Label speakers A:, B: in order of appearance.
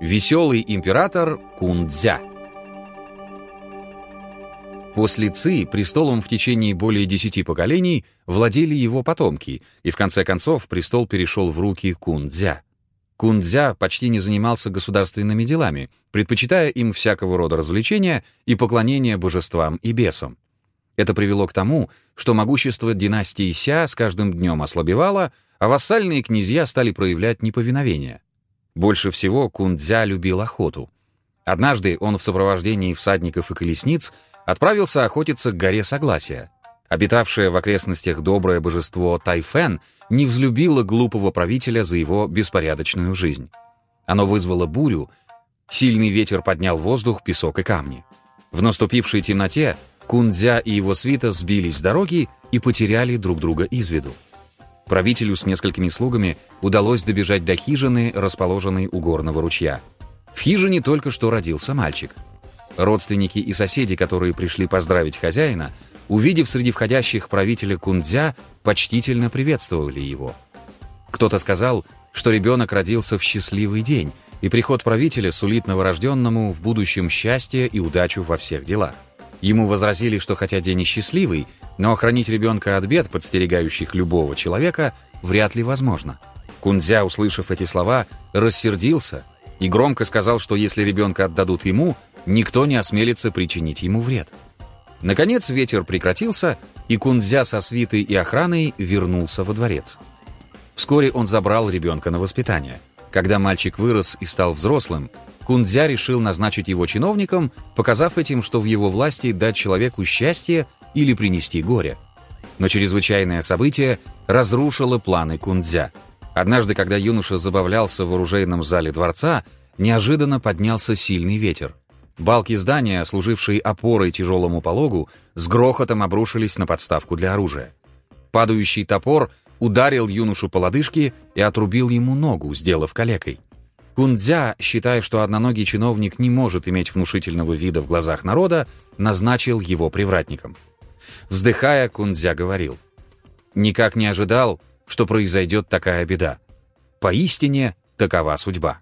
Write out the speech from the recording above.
A: Веселый император Кунцзя. После Ци престолом в течение более десяти поколений владели его потомки, и в конце концов престол перешел в руки Кунцзя. Кунцзя почти не занимался государственными делами, предпочитая им всякого рода развлечения и поклонение божествам и бесам. Это привело к тому, что могущество династии Ся с каждым днем ослабевало, а вассальные князья стали проявлять неповиновение. Больше всего Кундзя любил охоту. Однажды он в сопровождении всадников и колесниц отправился охотиться к горе Согласия. Обитавшее в окрестностях доброе божество Тайфен не взлюбило глупого правителя за его беспорядочную жизнь. Оно вызвало бурю, сильный ветер поднял воздух песок и камни. В наступившей темноте Кундзя и его свита сбились с дороги и потеряли друг друга из виду. Правителю с несколькими слугами удалось добежать до хижины, расположенной у горного ручья. В хижине только что родился мальчик. Родственники и соседи, которые пришли поздравить хозяина, увидев среди входящих правителя Кундзя, почтительно приветствовали его. Кто-то сказал, что ребенок родился в счастливый день, и приход правителя сулит новорожденному в будущем счастье и удачу во всех делах. Ему возразили, что хотя день и счастливый, но охранить ребенка от бед, подстерегающих любого человека, вряд ли возможно. Кунзя, услышав эти слова, рассердился и громко сказал, что если ребенка отдадут ему, никто не осмелится причинить ему вред. Наконец ветер прекратился, и Кунзя со свитой и охраной вернулся во дворец. Вскоре он забрал ребенка на воспитание. Когда мальчик вырос и стал взрослым, Кундзя решил назначить его чиновником, показав этим, что в его власти дать человеку счастье или принести горе. Но чрезвычайное событие разрушило планы Кундзя. Однажды, когда юноша забавлялся в оружейном зале дворца, неожиданно поднялся сильный ветер. Балки здания, служившие опорой тяжелому пологу, с грохотом обрушились на подставку для оружия. Падающий топор ударил юношу по лодыжке и отрубил ему ногу, сделав калекой. Кундзя, считая, что одноногий чиновник не может иметь внушительного вида в глазах народа, назначил его привратником. Вздыхая, Кундзя говорил, «Никак не ожидал, что произойдет такая беда. Поистине, такова судьба».